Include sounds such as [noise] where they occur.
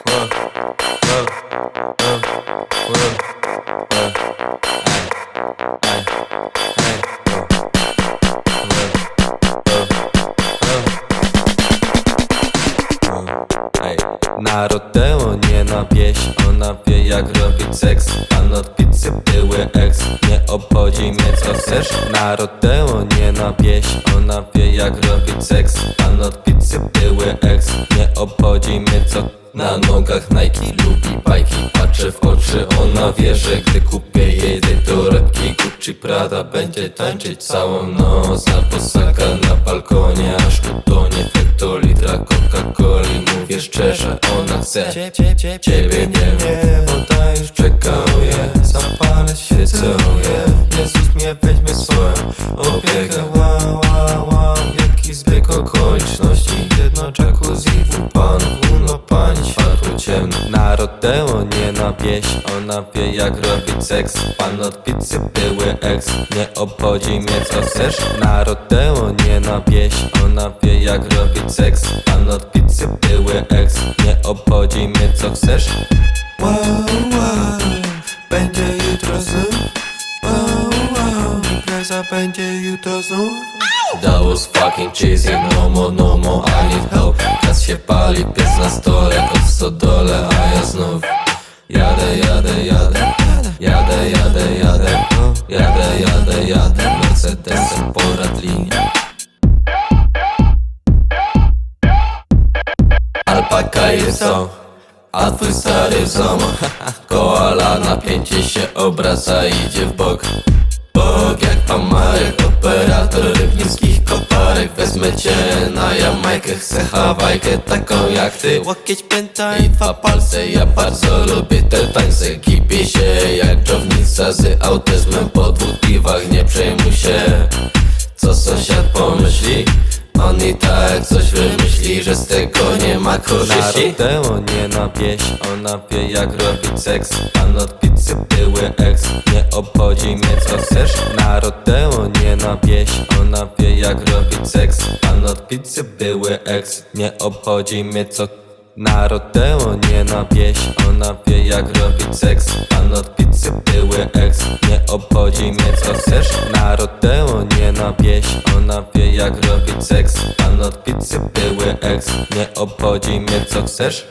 Na nie na wieś, ona wie jak robić seks. Pan od pizzy były ex, nie obchodzi mnie co chcesz. Na nie na wieś, ona wie jak robić seks. Pan od pizzy były ex, nie obchodzi mnie co na nogach Nike lubi bajki, patrzę w oczy, ona wie, że gdy kupię jej tej torebki Gucci Prada będzie tańczyć całą noc. Na posaka na balkonie, aż utonie hektolitra Coca-Coli. Mówię szczerze, ona chce Ciebie nie wie, bo ta już czekuje Zapalę się całuje Jezus mnie weźmie swoją. Opiekę Wow, wow, wow, jaki zbieg okoliczności. Jedno jacuzzi, Ciemne Na rodeo nie na wieś Ona wie jak robić seks. Pan od pizzy były ex Nie obchodzi mnie co chcesz. Na rodeo nie na wieś Ona wie jak robić seks. Pan od pizzy były ex Nie obchodzi mnie co chcesz. Wow, wow. Będzie jutro znów. Wow, wow. Impreza będzie jutro znów. That was fucking cheesy, no more, no more, I need help. Gaz się pali, piec na stole, stodole, a ja znów Jadę, jadę, jadę, jadę, jadę, jadę. Jadę, jadę, jadę, Mercedesem po Radlinie Alpaka jest to, a twój stary w [laughs] Koala napięcie się obraca, idzie w bok Bok jak pan Marek, operator rybnickich koparek. Wezmę cię na Jamajkę, chcę Hawajkę taką jak ty. Łokieć pęta i dwa palce, ja bardzo lubię te tańce. Kipię się jak dżownica z autyzmem po dwóch piwach Nie przejmuj się, co sąsiad pomyśli on i tak coś wymyśli, że z tego nie ma korzyści. Na rodeo nie na wieś, ona wie jak robić seks Pan od pizzy były ex, nie obchodzi mnie co chcesz. Na rodeo nie na wieś, ona wie jak robić seks Pan od pizzy były ex, nie obchodzi mnie co na rodeo nie na wieś, ona wie jak robić seks Pan od pizzy były ex, nie obchodzi mnie co chcesz. Na rodeo nie na wieś, ona wie jak robić seks. Pan od pizzy były ex, nie obchodzi mnie co chcesz